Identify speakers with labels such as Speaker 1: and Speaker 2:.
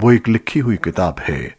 Speaker 1: वो एक लिखी हुई किताब है।